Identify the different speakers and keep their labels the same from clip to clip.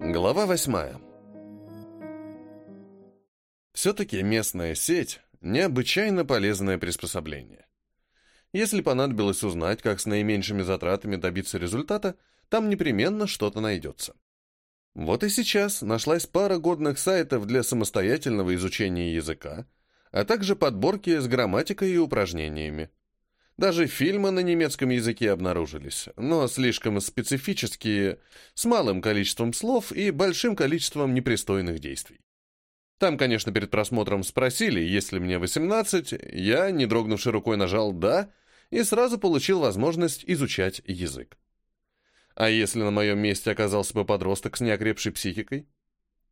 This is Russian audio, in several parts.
Speaker 1: Глава восьмая. Все-таки местная сеть – необычайно полезное приспособление. Если понадобилось узнать, как с наименьшими затратами добиться результата, там непременно что-то найдется. Вот и сейчас нашлась пара годных сайтов для самостоятельного изучения языка, а также подборки с грамматикой и упражнениями. Даже фильмы на немецком языке обнаружились, но слишком специфические, с малым количеством слов и большим количеством непристойных действий. Там, конечно, перед просмотром спросили, если мне 18, я, не дрогнувшей рукой, нажал «да» и сразу получил возможность изучать язык. А если на моем месте оказался бы подросток с неокрепшей психикой?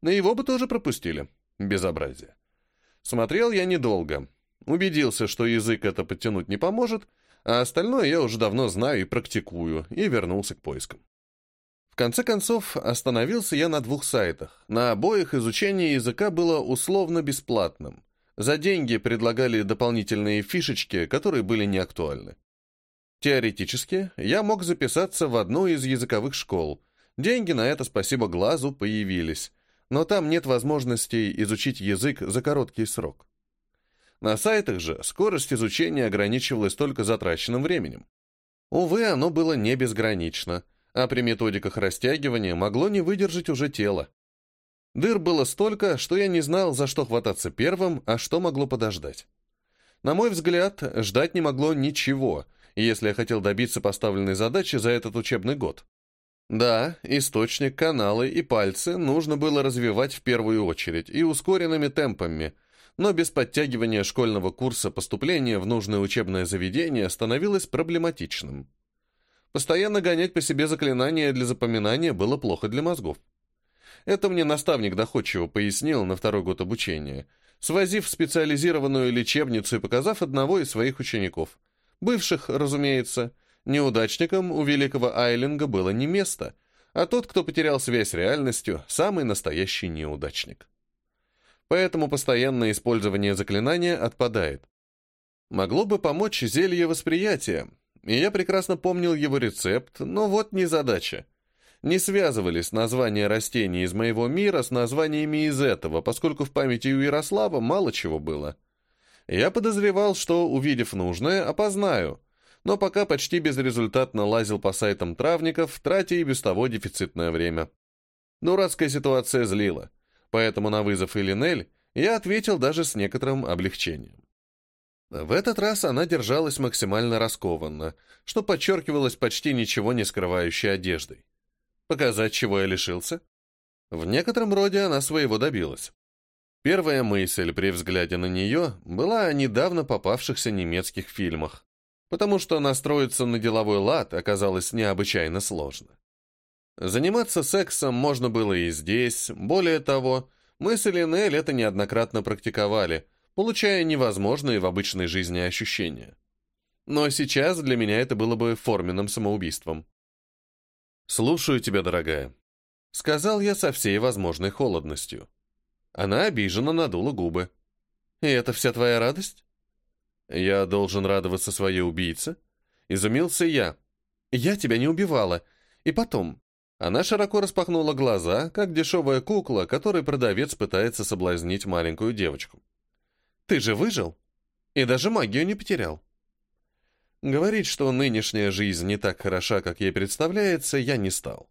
Speaker 1: На его бы тоже пропустили. Безобразие. Смотрел я недолго, Убедился, что язык это подтянуть не поможет, а остальное я уже давно знаю и практикую, и вернулся к поискам. В конце концов, остановился я на двух сайтах. На обоих изучение языка было условно бесплатным. За деньги предлагали дополнительные фишечки, которые были неактуальны. Теоретически, я мог записаться в одну из языковых школ. Деньги на это, спасибо глазу, появились. Но там нет возможности изучить язык за короткий срок. На сайтах же скорость изучения ограничивалась только затраченным временем. Увы, оно было не безгранично, а при методиках растягивания могло не выдержать уже тело. Дыр было столько, что я не знал, за что хвататься первым, а что могло подождать. На мой взгляд, ждать не могло ничего, если я хотел добиться поставленной задачи за этот учебный год. Да, источник, каналы и пальцы нужно было развивать в первую очередь и ускоренными темпами – но без подтягивания школьного курса поступления в нужное учебное заведение становилось проблематичным. Постоянно гонять по себе заклинания для запоминания было плохо для мозгов. Это мне наставник доходчиво пояснил на второй год обучения, свозив в специализированную лечебницу и показав одного из своих учеников. Бывших, разумеется, неудачникам у великого Айлинга было не место, а тот, кто потерял связь с реальностью, самый настоящий неудачник поэтому постоянное использование заклинания отпадает. Могло бы помочь зелье восприятия, и я прекрасно помнил его рецепт, но вот не задача. Не связывались названия растений из моего мира с названиями из этого, поскольку в памяти у Ярослава мало чего было. Я подозревал, что, увидев нужное, опознаю, но пока почти безрезультатно лазил по сайтам травников, тратя и без того дефицитное время. Дурацкая ситуация злила поэтому на вызов Элинель я ответил даже с некоторым облегчением. В этот раз она держалась максимально раскованно, что подчеркивалось почти ничего не скрывающей одеждой. Показать, чего я лишился? В некотором роде она своего добилась. Первая мысль при взгляде на нее была о недавно попавшихся немецких фильмах, потому что настроиться на деловой лад оказалось необычайно сложно. Заниматься сексом можно было и здесь, более того, мы с Эленель это неоднократно практиковали, получая невозможные в обычной жизни ощущения. Но сейчас для меня это было бы форменным самоубийством. «Слушаю тебя, дорогая», — сказал я со всей возможной холодностью. Она обиженно надула губы. «И это вся твоя радость?» «Я должен радоваться своей убийце?» Изумился я. «Я тебя не убивала. И потом, она широко распахнула глаза, как дешевая кукла, которой продавец пытается соблазнить маленькую девочку. «Ты же выжил? И даже магию не потерял». Говорить, что нынешняя жизнь не так хороша, как ей представляется, я не стал.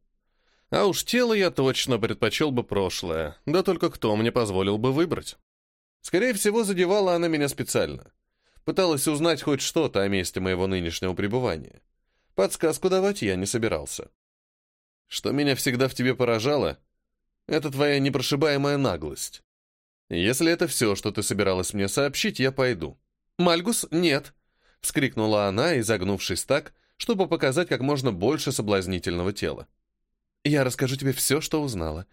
Speaker 1: А уж тело я точно предпочел бы прошлое, да только кто мне позволил бы выбрать? Скорее всего, задевала она меня специально. Пыталась узнать хоть что-то о месте моего нынешнего пребывания. Подсказку давать я не собирался. Что меня всегда в тебе поражало, это твоя непрошибаемая наглость. Если это все, что ты собиралась мне сообщить, я пойду. Мальгус, нет, вскрикнула она, изогнувшись так, чтобы показать как можно больше соблазнительного тела. Я расскажу тебе все, что узнала.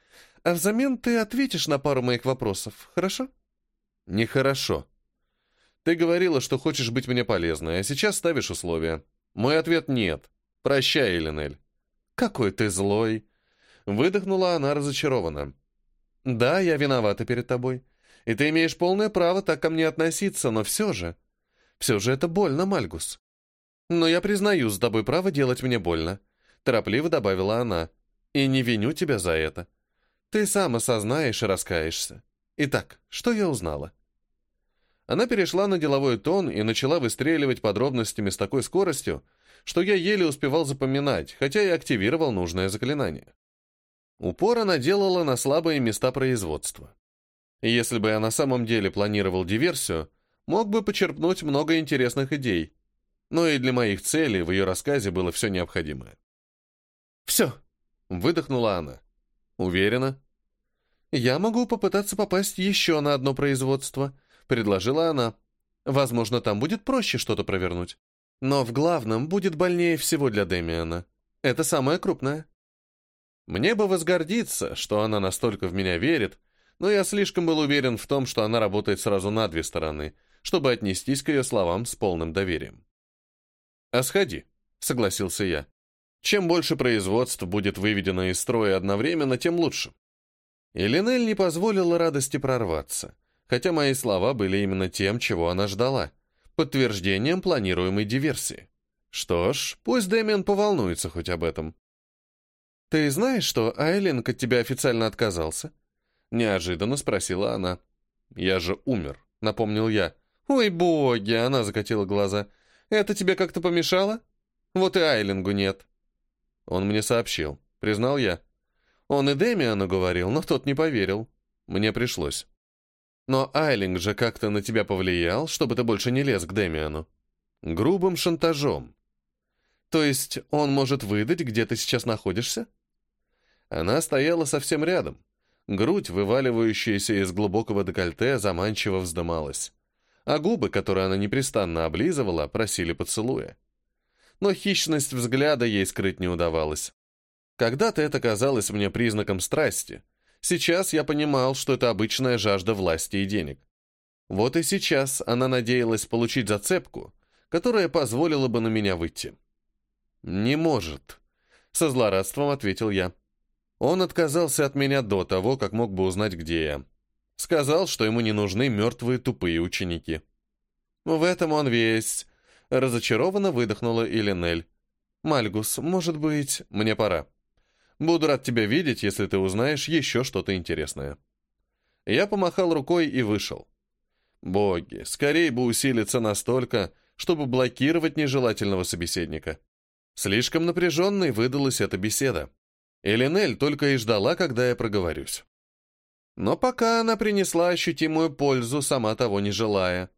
Speaker 1: А взамен ты ответишь на пару моих вопросов, хорошо? Нехорошо. Ты говорила, что хочешь быть мне полезной, а сейчас ставишь условия. Мой ответ нет. Прощай, Эленель. «Какой ты злой!» Выдохнула она разочарованно. «Да, я виновата перед тобой. И ты имеешь полное право так ко мне относиться, но все же... Все же это больно, Мальгус. Но я признаю за тобой право делать мне больно», торопливо добавила она. «И не виню тебя за это. Ты сам осознаешь и раскаешься. Итак, что я узнала? Она перешла на деловой тон и начала выстреливать подробностями с такой скоростью, что я еле успевал запоминать, хотя и активировал нужное заклинание. Упор она делала на слабые места производства. Если бы я на самом деле планировал диверсию, мог бы почерпнуть много интересных идей, но и для моих целей в ее рассказе было все необходимое. «Все!» — выдохнула она. «Уверена?» «Я могу попытаться попасть еще на одно производство», — предложила она. «Возможно, там будет проще что-то провернуть. Но в главном будет больнее всего для Демиана. Это самое крупное». Мне бы возгордиться, что она настолько в меня верит, но я слишком был уверен в том, что она работает сразу на две стороны, чтобы отнестись к ее словам с полным доверием. «А сходи», — согласился я. «Чем больше производств будет выведено из строя одновременно, тем лучше». И Линель не позволила радости прорваться, хотя мои слова были именно тем, чего она ждала, подтверждением планируемой диверсии. Что ж, пусть Дэмиан поволнуется хоть об этом. «Ты знаешь, что Айлинг от тебя официально отказался?» Неожиданно спросила она. «Я же умер», — напомнил я. «Ой, боги!» — она закатила глаза. «Это тебе как-то помешало? Вот и Айлингу нет». Он мне сообщил, признал я. Он и Демиану говорил, но тот не поверил. Мне пришлось. Но Айлинг же как-то на тебя повлиял, чтобы ты больше не лез к Демиану. Грубым шантажом. То есть он может выдать, где ты сейчас находишься? Она стояла совсем рядом. Грудь, вываливающаяся из глубокого декольте, заманчиво вздымалась. А губы, которые она непрестанно облизывала, просили поцелуя. Но хищность взгляда ей скрыть не удавалось. Когда-то это казалось мне признаком страсти. Сейчас я понимал, что это обычная жажда власти и денег. Вот и сейчас она надеялась получить зацепку, которая позволила бы на меня выйти. «Не может», — со злорадством ответил я. Он отказался от меня до того, как мог бы узнать, где я. Сказал, что ему не нужны мертвые тупые ученики. В этом он весь. Разочарованно выдохнула Илинель. «Мальгус, может быть, мне пора. Буду рад тебя видеть, если ты узнаешь еще что-то интересное». Я помахал рукой и вышел. Боги, скорее бы усилиться настолько, чтобы блокировать нежелательного собеседника. Слишком напряженной выдалась эта беседа. Элинель только и ждала, когда я проговорюсь. Но пока она принесла ощутимую пользу, сама того не желая.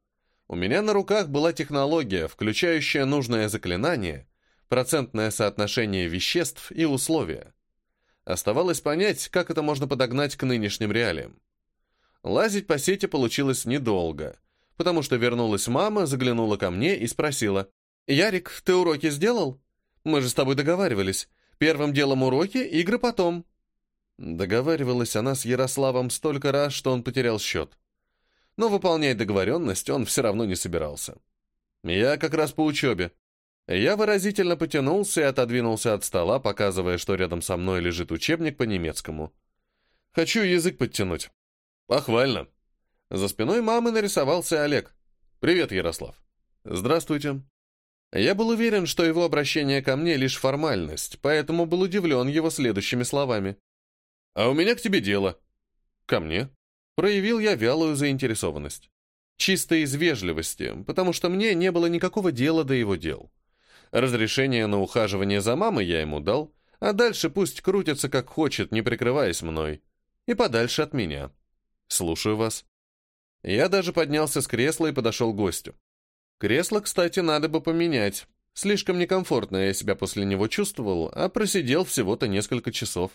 Speaker 1: У меня на руках была технология, включающая нужное заклинание, процентное соотношение веществ и условия. Оставалось понять, как это можно подогнать к нынешним реалиям. Лазить по сети получилось недолго, потому что вернулась мама, заглянула ко мне и спросила, «Ярик, ты уроки сделал? Мы же с тобой договаривались. Первым делом уроки, игры потом». Договаривалась она с Ярославом столько раз, что он потерял счет. Но выполнять договоренность он все равно не собирался. Я как раз по учебе. Я выразительно потянулся и отодвинулся от стола, показывая, что рядом со мной лежит учебник по немецкому. Хочу язык подтянуть. Похвально. За спиной мамы нарисовался Олег. Привет, Ярослав. Здравствуйте. Я был уверен, что его обращение ко мне лишь формальность, поэтому был удивлен его следующими словами. «А у меня к тебе дело». «Ко мне?» Проявил я вялую заинтересованность. Чисто из вежливости, потому что мне не было никакого дела до его дел. Разрешение на ухаживание за мамой я ему дал, а дальше пусть крутится как хочет, не прикрываясь мной. И подальше от меня. Слушаю вас. Я даже поднялся с кресла и подошел к гостю. Кресло, кстати, надо бы поменять. Слишком некомфортно я себя после него чувствовал, а просидел всего-то несколько часов.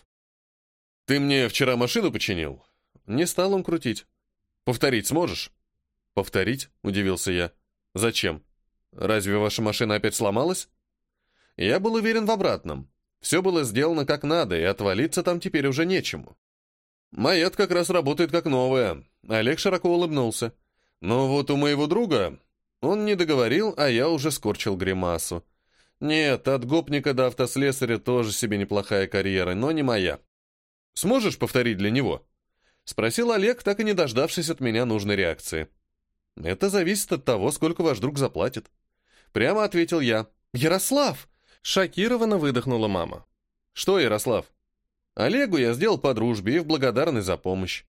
Speaker 1: «Ты мне вчера машину починил?» Не стал он крутить. «Повторить сможешь?» «Повторить?» — удивился я. «Зачем? Разве ваша машина опять сломалась?» Я был уверен в обратном. Все было сделано как надо, и отвалиться там теперь уже нечему. Моя как раз работает как новая. Олег широко улыбнулся. Но вот у моего друга он не договорил, а я уже скорчил гримасу. Нет, от гопника до автослесаря тоже себе неплохая карьера, но не моя. Сможешь повторить для него? Спросил Олег, так и не дождавшись от меня нужной реакции. Это зависит от того, сколько ваш друг заплатит. Прямо ответил я. Ярослав! Шокированно выдохнула мама. Что, Ярослав? Олегу я сделал по дружбе и в благодарность за помощь.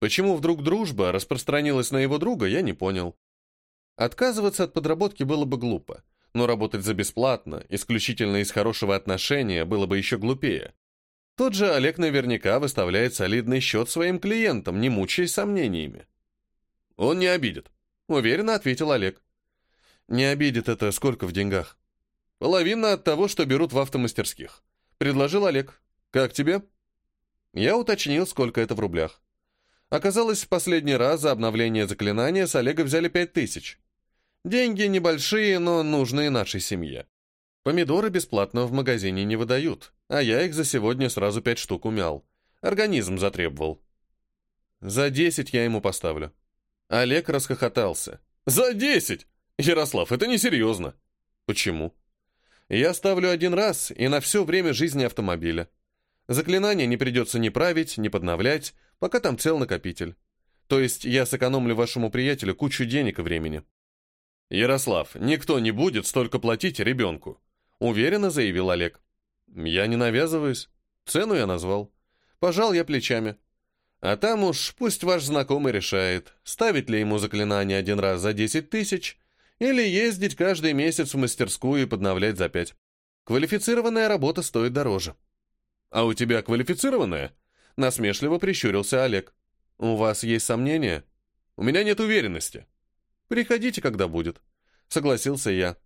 Speaker 1: Почему вдруг дружба распространилась на его друга, я не понял. Отказываться от подработки было бы глупо, но работать за бесплатно, исключительно из хорошего отношения, было бы еще глупее. Тот же Олег наверняка выставляет солидный счет своим клиентам, не мучаясь сомнениями. «Он не обидит», — уверенно ответил Олег. «Не обидит это сколько в деньгах?» «Половина от того, что берут в автомастерских», — предложил Олег. «Как тебе?» Я уточнил, сколько это в рублях. Оказалось, в последний раз за обновление заклинания с Олега взяли пять тысяч. Деньги небольшие, но нужные нашей семье. Помидоры бесплатно в магазине не выдают, а я их за сегодня сразу пять штук умял. Организм затребовал. За десять я ему поставлю. Олег расхохотался. «За десять? Ярослав, это несерьезно». «Почему?» «Я ставлю один раз и на все время жизни автомобиля. Заклинание не придется ни править, ни подновлять, пока там цел накопитель. То есть я сэкономлю вашему приятелю кучу денег и времени. Ярослав, никто не будет столько платить ребенку, уверенно заявил Олег. Я не навязываюсь. Цену я назвал. Пожал я плечами. А там уж пусть ваш знакомый решает, ставить ли ему заклинание один раз за 10 тысяч или ездить каждый месяц в мастерскую и подновлять за пять. Квалифицированная работа стоит дороже. А у тебя квалифицированная? Насмешливо прищурился Олег. «У вас есть сомнения?» «У меня нет уверенности». «Приходите, когда будет», — согласился я.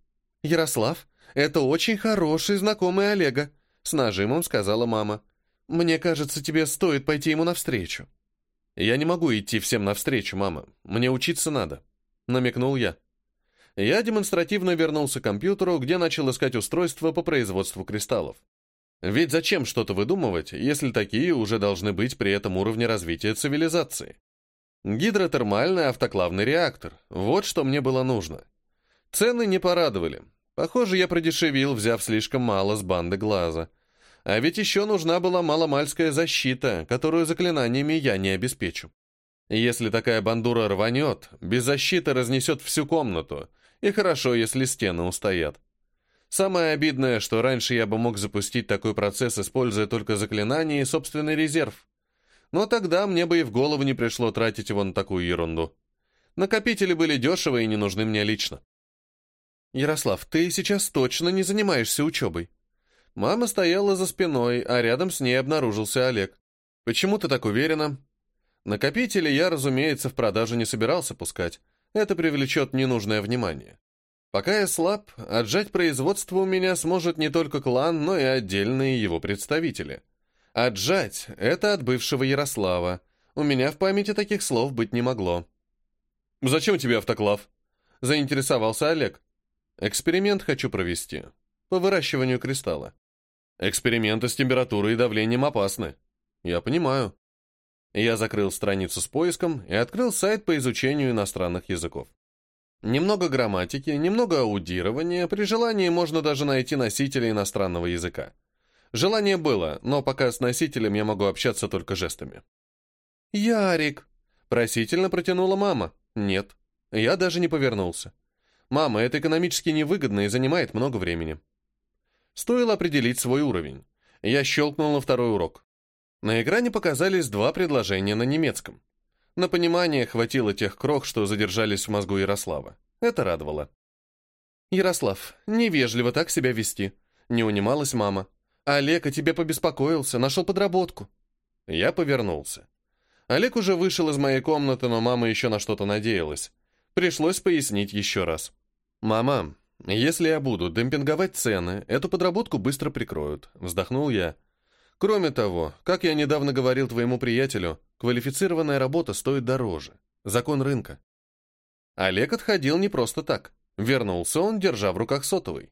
Speaker 1: «Ярослав, это очень хороший знакомый Олега», — с нажимом сказала мама. «Мне кажется, тебе стоит пойти ему навстречу». «Я не могу идти всем навстречу, мама. Мне учиться надо», — намекнул я. Я демонстративно вернулся к компьютеру, где начал искать устройство по производству кристаллов. Ведь зачем что-то выдумывать, если такие уже должны быть при этом уровне развития цивилизации? Гидротермальный автоклавный реактор. Вот что мне было нужно. Цены не порадовали. Похоже, я продешевил, взяв слишком мало с банды глаза. А ведь еще нужна была маломальская защита, которую заклинаниями я не обеспечу. Если такая бандура рванет, без защиты разнесет всю комнату, и хорошо, если стены устоят. Самое обидное, что раньше я бы мог запустить такой процесс, используя только заклинания и собственный резерв. Но тогда мне бы и в голову не пришло тратить его на такую ерунду. Накопители были дешевы и не нужны мне лично. «Ярослав, ты сейчас точно не занимаешься учебой?» Мама стояла за спиной, а рядом с ней обнаружился Олег. «Почему ты так уверена?» Накопители я, разумеется, в продажу не собирался пускать. Это привлечет ненужное внимание. Пока я слаб, отжать производство у меня сможет не только клан, но и отдельные его представители. Отжать — это от бывшего Ярослава. У меня в памяти таких слов быть не могло. «Зачем тебе автоклав?» — заинтересовался Олег. «Эксперимент хочу провести. По выращиванию кристалла. Эксперименты с температурой и давлением опасны. Я понимаю». Я закрыл страницу с поиском и открыл сайт по изучению иностранных языков. Немного грамматики, немного аудирования, при желании можно даже найти носителя иностранного языка. Желание было, но пока с носителем я могу общаться только жестами. «Ярик!» — просительно протянула мама. «Нет». Я даже не повернулся. «Мама, это экономически невыгодно и занимает много времени». Стоило определить свой уровень. Я щелкнул на второй урок. На экране показались два предложения на немецком. На понимание хватило тех крох, что задержались в мозгу Ярослава. Это радовало. «Ярослав, невежливо так себя вести», — не унималась мама. «Олег о тебе побеспокоился, нашел подработку». Я повернулся. Олег уже вышел из моей комнаты, но мама еще на что-то надеялась. Пришлось пояснить еще раз. «Мама, если я буду демпинговать цены, эту подработку быстро прикроют», — вздохнул я. Кроме того, как я недавно говорил твоему приятелю, квалифицированная работа стоит дороже. Закон рынка. Олег отходил не просто так. Вернулся он, держа в руках сотовый.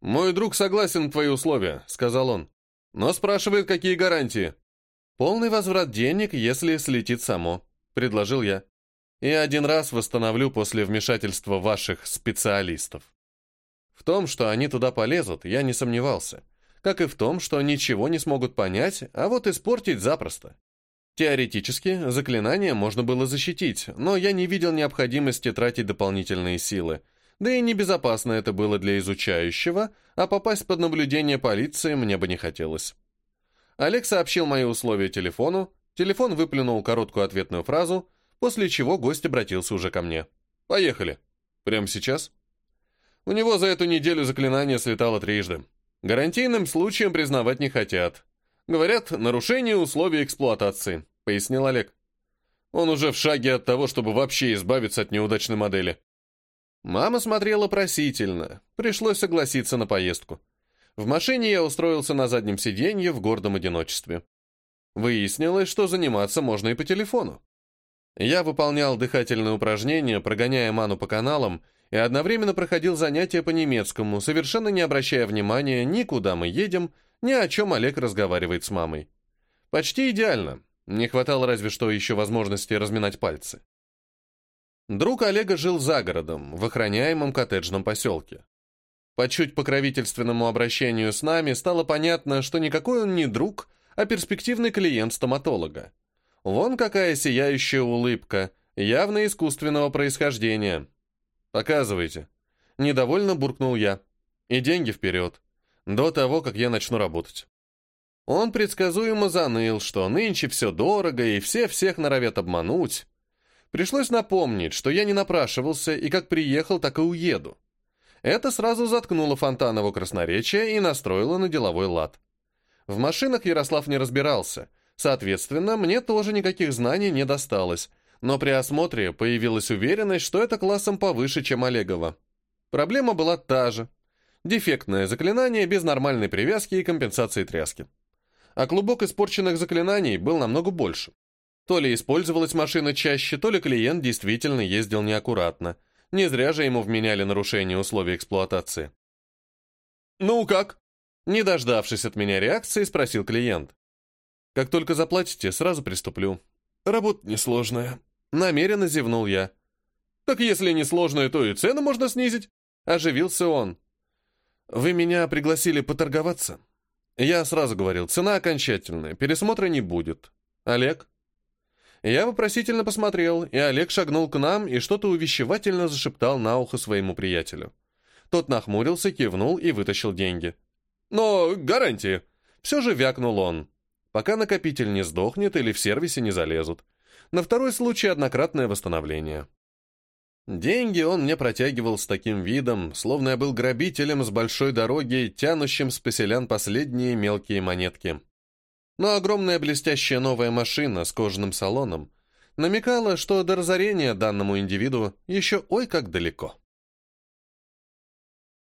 Speaker 1: «Мой друг согласен на твои условия», — сказал он. «Но спрашивает, какие гарантии?» «Полный возврат денег, если слетит само», — предложил я. «И один раз восстановлю после вмешательства ваших специалистов». В том, что они туда полезут, я не сомневался как и в том, что ничего не смогут понять, а вот испортить запросто. Теоретически, заклинание можно было защитить, но я не видел необходимости тратить дополнительные силы. Да и небезопасно это было для изучающего, а попасть под наблюдение полиции мне бы не хотелось. Олег сообщил мои условия телефону, телефон выплюнул короткую ответную фразу, после чего гость обратился уже ко мне. «Поехали. Прямо сейчас?» У него за эту неделю заклинание слетало трижды. Гарантийным случаем признавать не хотят. Говорят, нарушение условий эксплуатации, пояснил Олег. Он уже в шаге от того, чтобы вообще избавиться от неудачной модели. Мама смотрела просительно, пришлось согласиться на поездку. В машине я устроился на заднем сиденье в гордом одиночестве. Выяснилось, что заниматься можно и по телефону. Я выполнял дыхательные упражнения, прогоняя ману по каналам, и одновременно проходил занятия по немецкому, совершенно не обращая внимания ни куда мы едем, ни о чем Олег разговаривает с мамой. Почти идеально. Не хватало разве что еще возможности разминать пальцы. Друг Олега жил за городом, в охраняемом коттеджном поселке. По чуть покровительственному обращению с нами стало понятно, что никакой он не друг, а перспективный клиент стоматолога. Вон какая сияющая улыбка, явно искусственного происхождения. «Показывайте». Недовольно буркнул я. «И деньги вперед. До того, как я начну работать». Он предсказуемо заныл, что нынче все дорого, и все всех норовят обмануть. Пришлось напомнить, что я не напрашивался, и как приехал, так и уеду. Это сразу заткнуло Фонтанову красноречие и настроило на деловой лад. В машинах Ярослав не разбирался, соответственно, мне тоже никаких знаний не досталось, но при осмотре появилась уверенность, что это классом повыше, чем Олегова. Проблема была та же. Дефектное заклинание без нормальной привязки и компенсации тряски. А клубок испорченных заклинаний был намного больше. То ли использовалась машина чаще, то ли клиент действительно ездил неаккуратно. Не зря же ему вменяли нарушение условий эксплуатации. «Ну как?» Не дождавшись от меня реакции, спросил клиент. «Как только заплатите, сразу приступлю. Работа несложная», Намеренно зевнул я. «Так если не сложное, то и цену можно снизить», — оживился он. «Вы меня пригласили поторговаться?» Я сразу говорил, цена окончательная, пересмотра не будет. Олег? Я вопросительно посмотрел, и Олег шагнул к нам и что-то увещевательно зашептал на ухо своему приятелю. Тот нахмурился, кивнул и вытащил деньги. «Но гарантии!» Все же вякнул он. «Пока накопитель не сдохнет или в сервисе не залезут. На второй случай однократное восстановление. Деньги он мне протягивал с таким видом, словно я был грабителем с большой дороги, тянущим с поселян последние мелкие монетки. Но огромная блестящая новая машина с кожаным салоном намекала, что до разорения данному индивиду еще ой как далеко.